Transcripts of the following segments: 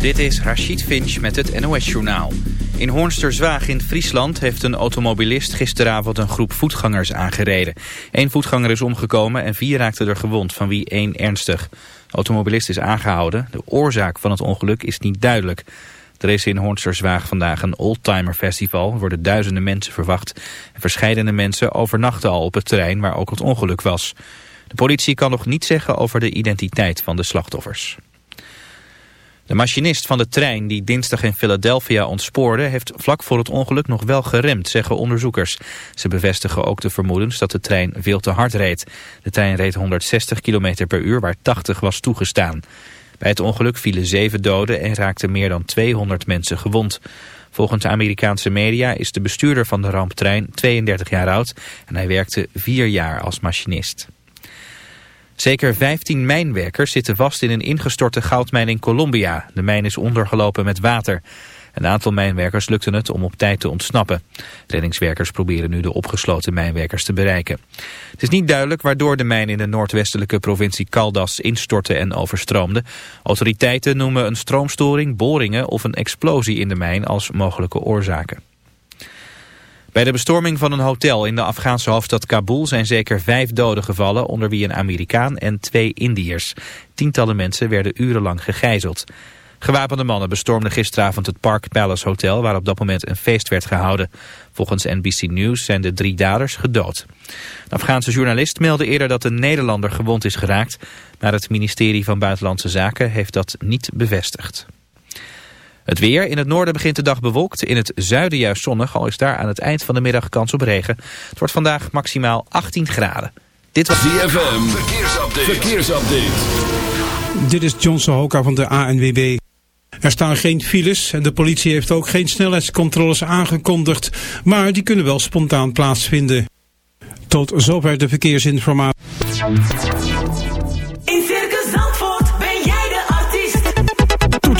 Dit is Rachid Finch met het NOS-journaal. In Hoornsterzwaag in Friesland heeft een automobilist gisteravond een groep voetgangers aangereden. Eén voetganger is omgekomen en vier raakten er gewond, van wie één ernstig. De automobilist is aangehouden. De oorzaak van het ongeluk is niet duidelijk. Er is in Hoornsterzwaag vandaag een oldtimer festival. Er worden duizenden mensen verwacht. En verscheidene mensen overnachten al op het terrein waar ook het ongeluk was. De politie kan nog niet zeggen over de identiteit van de slachtoffers. De machinist van de trein die dinsdag in Philadelphia ontspoorde... heeft vlak voor het ongeluk nog wel geremd, zeggen onderzoekers. Ze bevestigen ook de vermoedens dat de trein veel te hard reed. De trein reed 160 km per uur, waar 80 was toegestaan. Bij het ongeluk vielen zeven doden en raakten meer dan 200 mensen gewond. Volgens Amerikaanse media is de bestuurder van de ramptrein 32 jaar oud... en hij werkte vier jaar als machinist. Zeker 15 mijnwerkers zitten vast in een ingestorte goudmijn in Colombia. De mijn is ondergelopen met water. Een aantal mijnwerkers lukte het om op tijd te ontsnappen. Reddingswerkers proberen nu de opgesloten mijnwerkers te bereiken. Het is niet duidelijk waardoor de mijn in de noordwestelijke provincie Caldas instortte en overstroomde. Autoriteiten noemen een stroomstoring, boringen of een explosie in de mijn als mogelijke oorzaken. Bij de bestorming van een hotel in de Afghaanse hoofdstad Kabul zijn zeker vijf doden gevallen, onder wie een Amerikaan en twee Indiërs. Tientallen mensen werden urenlang gegijzeld. Gewapende mannen bestormden gisteravond het Park Palace Hotel, waar op dat moment een feest werd gehouden. Volgens NBC News zijn de drie daders gedood. Een Afghaanse journalist meldde eerder dat een Nederlander gewond is geraakt, maar het ministerie van Buitenlandse Zaken heeft dat niet bevestigd. Het weer. In het noorden begint de dag bewolkt. In het zuiden juist zonnig. Al is daar aan het eind van de middag kans op regen. Het wordt vandaag maximaal 18 graden. Dit was DFM. Verkeersupdate. Verkeersupdate. Dit is John Sohoka van de ANWB. Er staan geen files en de politie heeft ook geen snelheidscontroles aangekondigd. Maar die kunnen wel spontaan plaatsvinden. Tot zover de verkeersinformatie.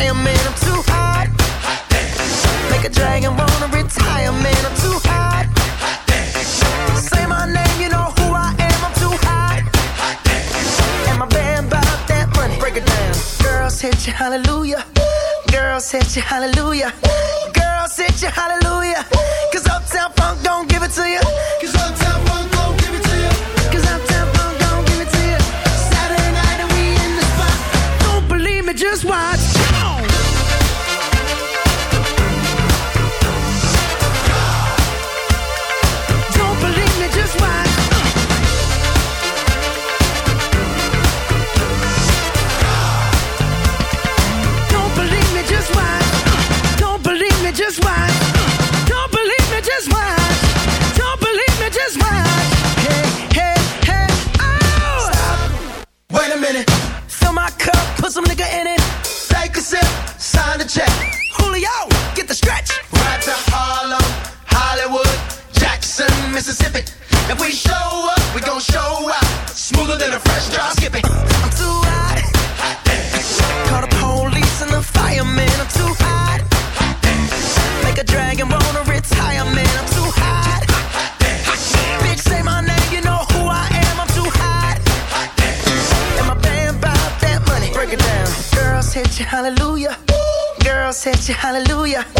fire, man, I'm too hot. hot damn. Make a dragon wanna retire, man, I'm too hot. hot damn. Say my name, you know who I am, I'm too hot. hot damn. And my band that money, break it down. Girls hit you, hallelujah. Girls hit you, hallelujah. Girls hit you, hallelujah. hallelujah.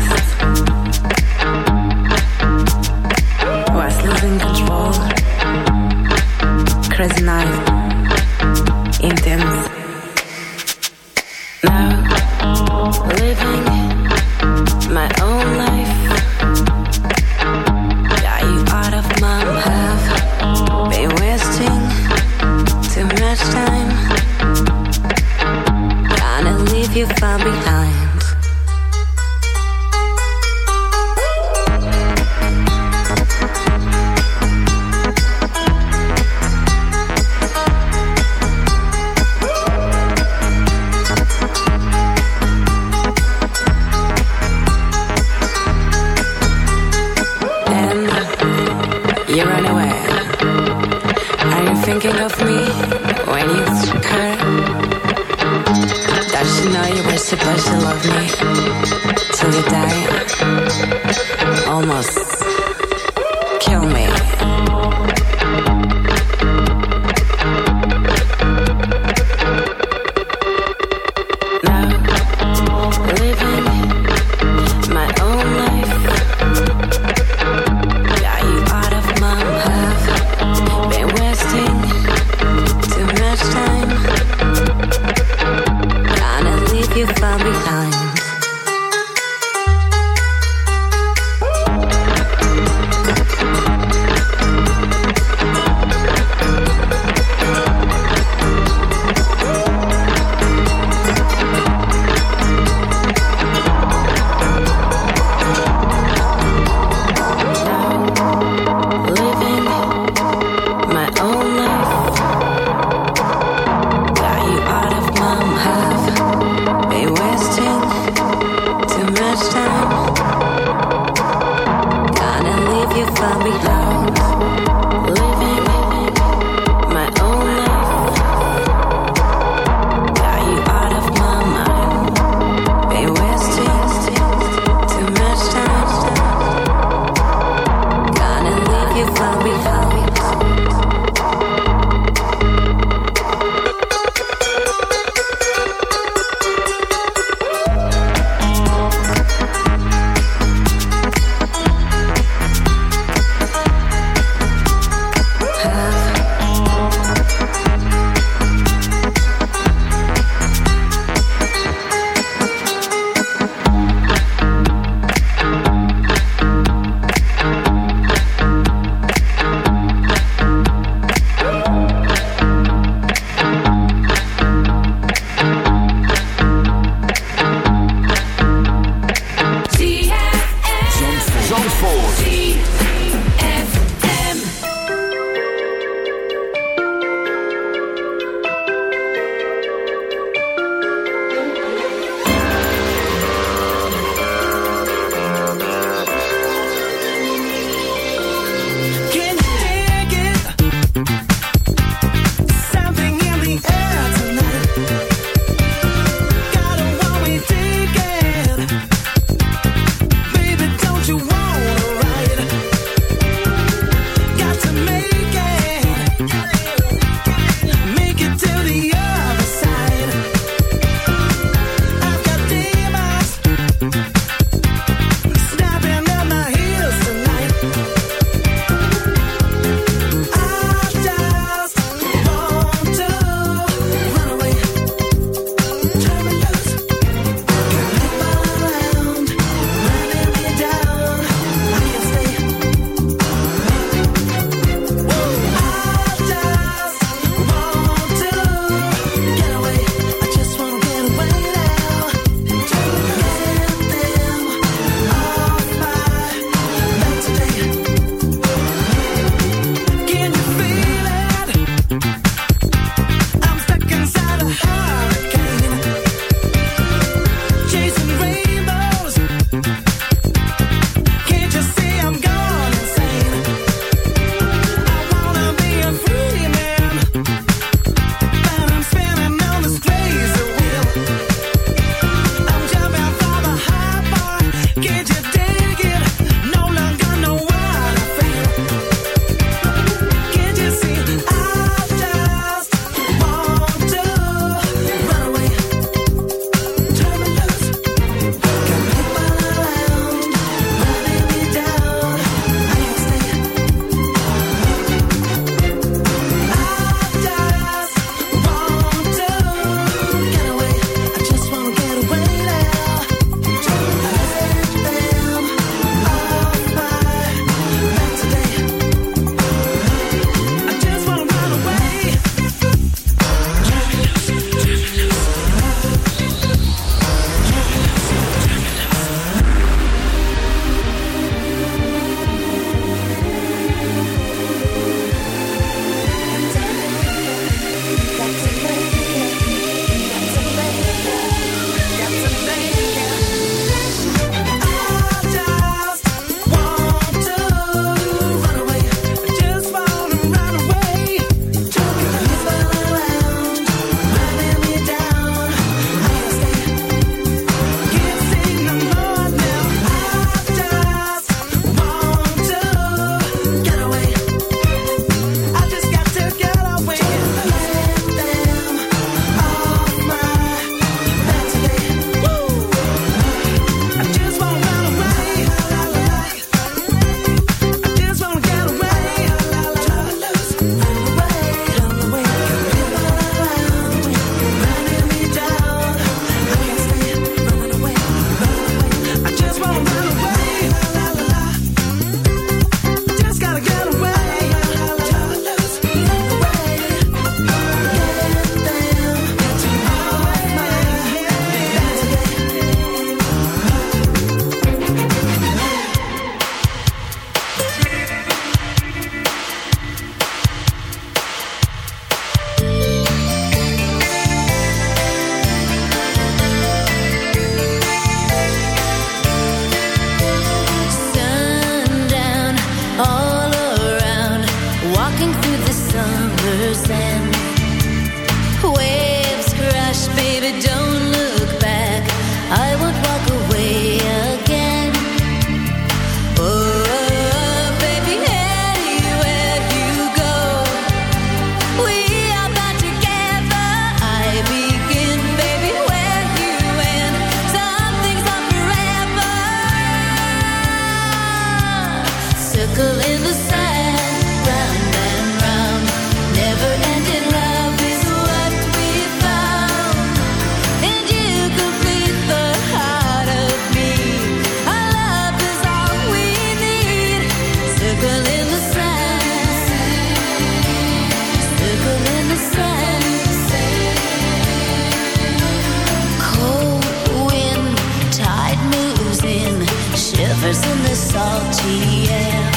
Shivers in the salty air.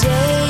Day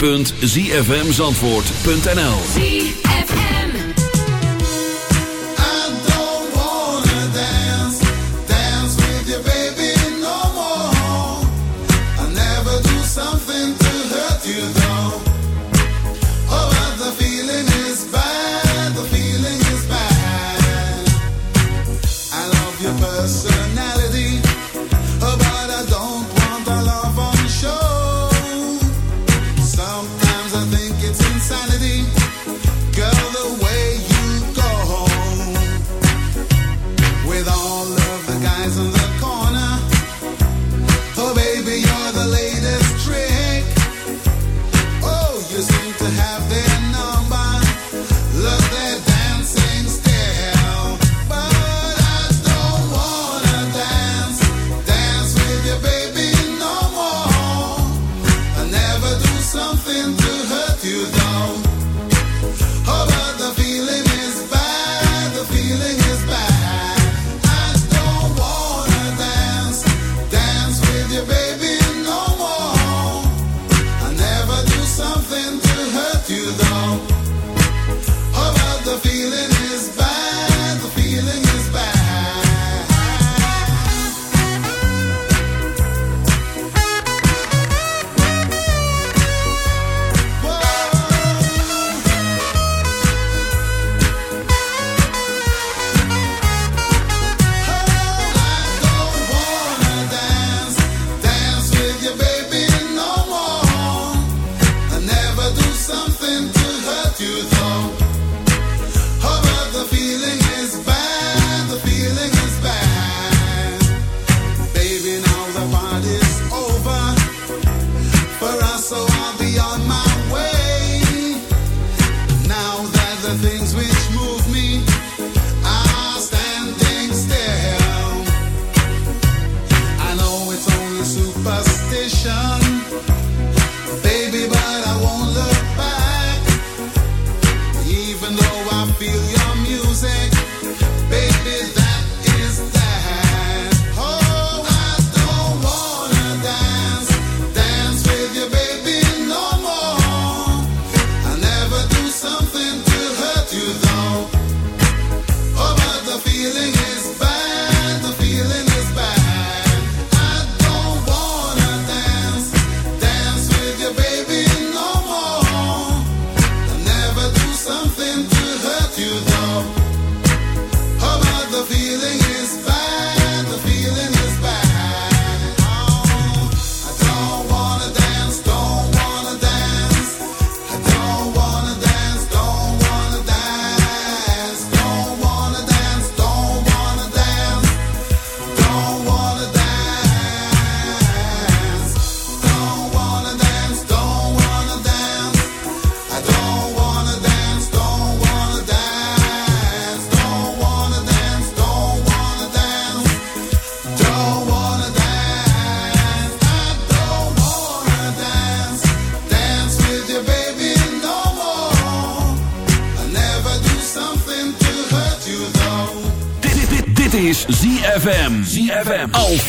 www.zfmzandvoort.nl feeling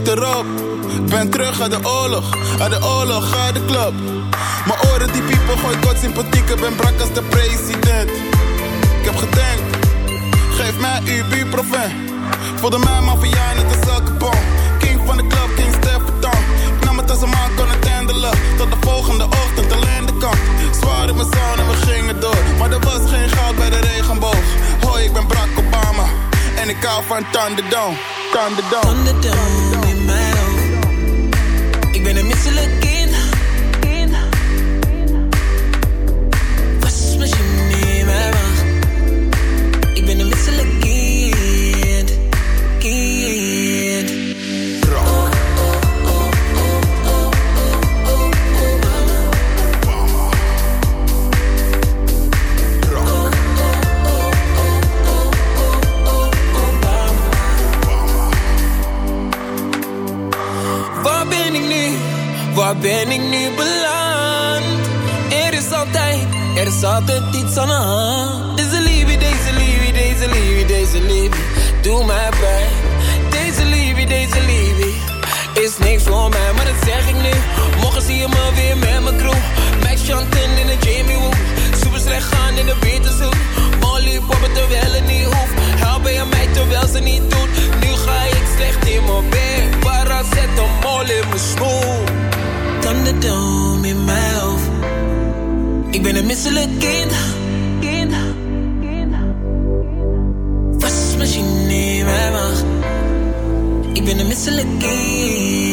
rock. Ben terug uit de oorlog, uit de oorlog, uit de club. Mijn oren die piepen, gooi kort sympathieke, ben brak als de president. Ik heb gedenkt, geef mij uw buurproven. Voelde mij maffia, als een zakkenbom. King van de club, King Stefan. Ik nam het als een man kon het handelen. Tot de volgende ochtend alleen de kant. Zwaar in mijn zon en we gingen door. Maar er was geen goud bij de regenboog. Hoi, ik ben Barack Obama. En ik hou van Thunderdome, Thunderdome. ik ben een misselijk kind. Wat Was misschien niet meer mag. Ik ben een misselijk kind.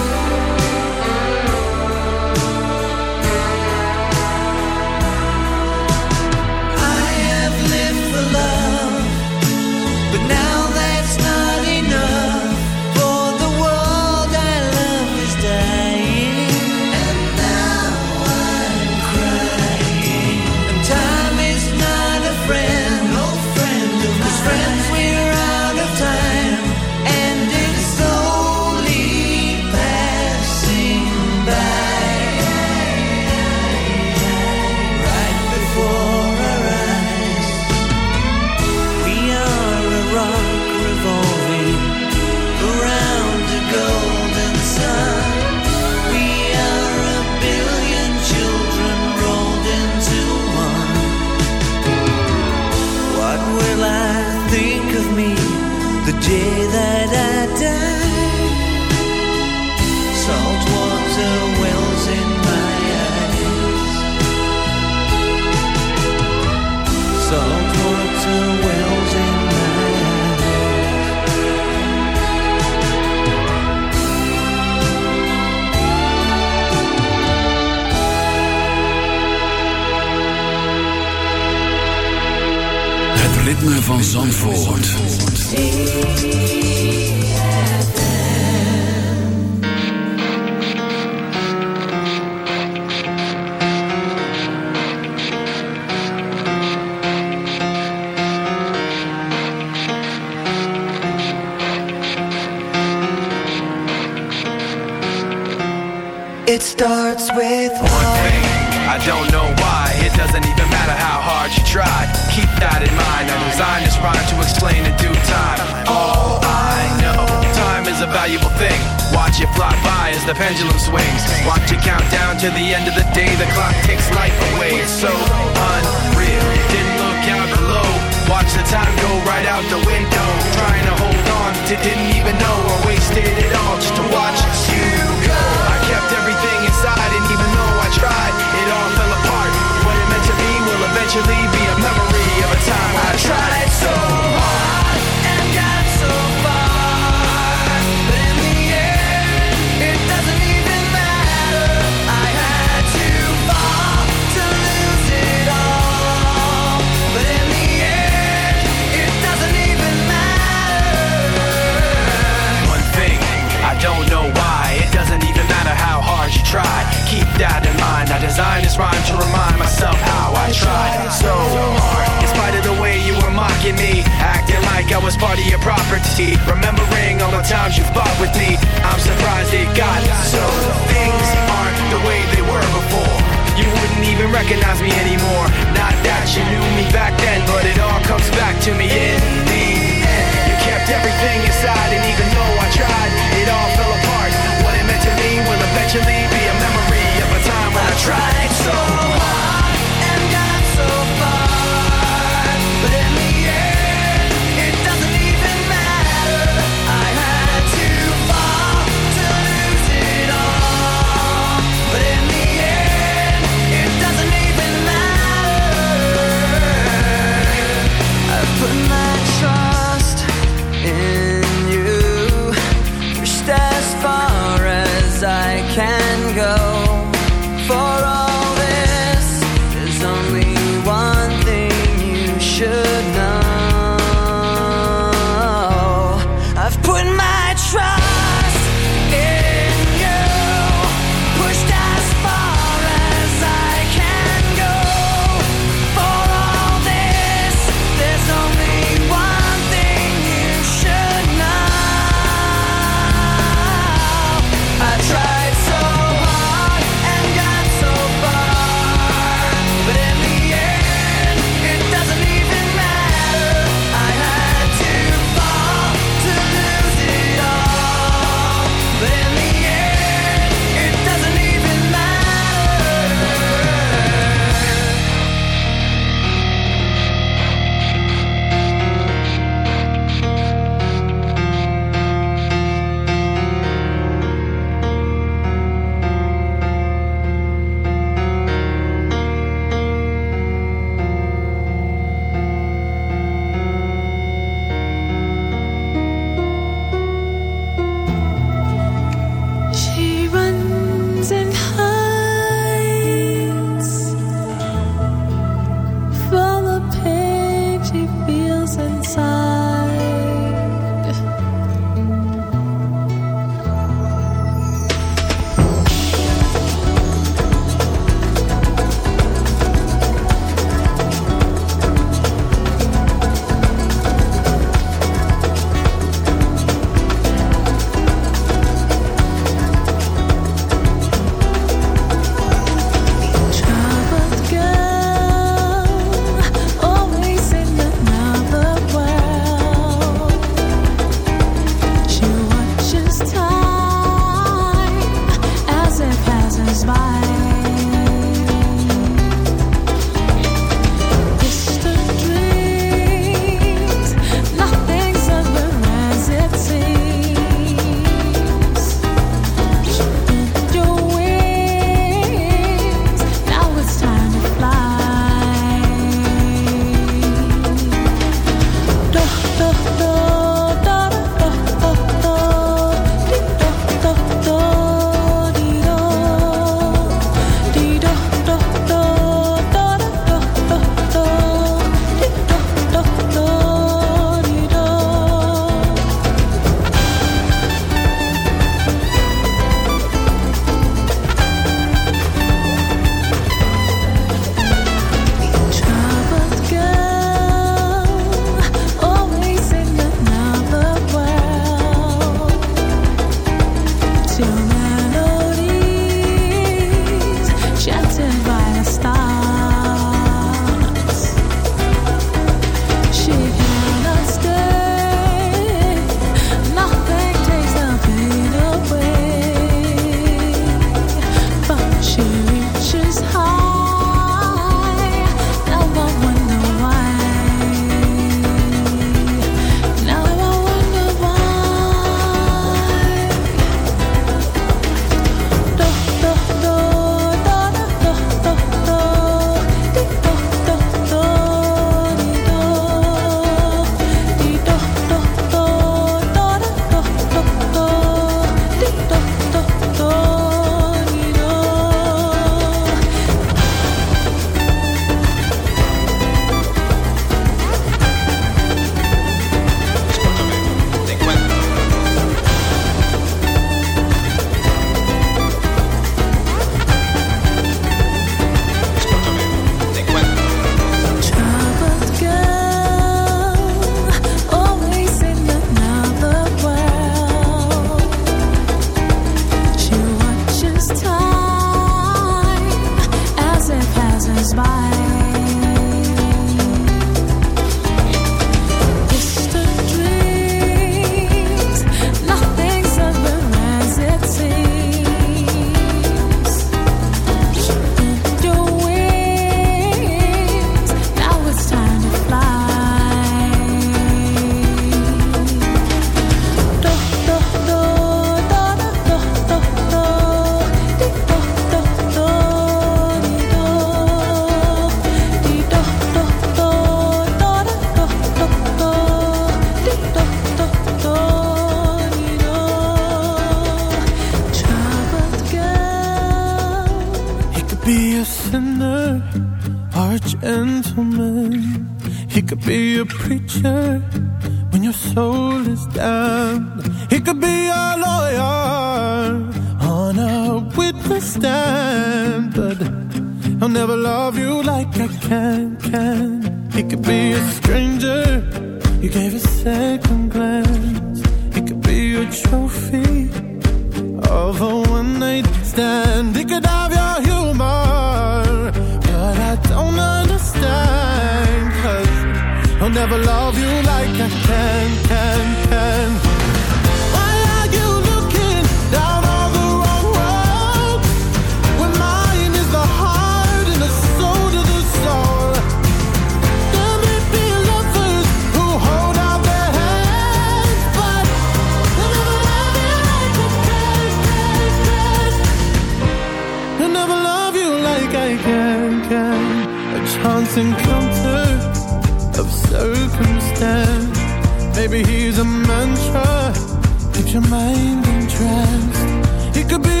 It could be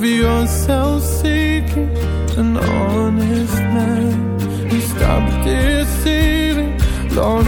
If you're self-seeking, an honest man, you stop deceiving. Lord,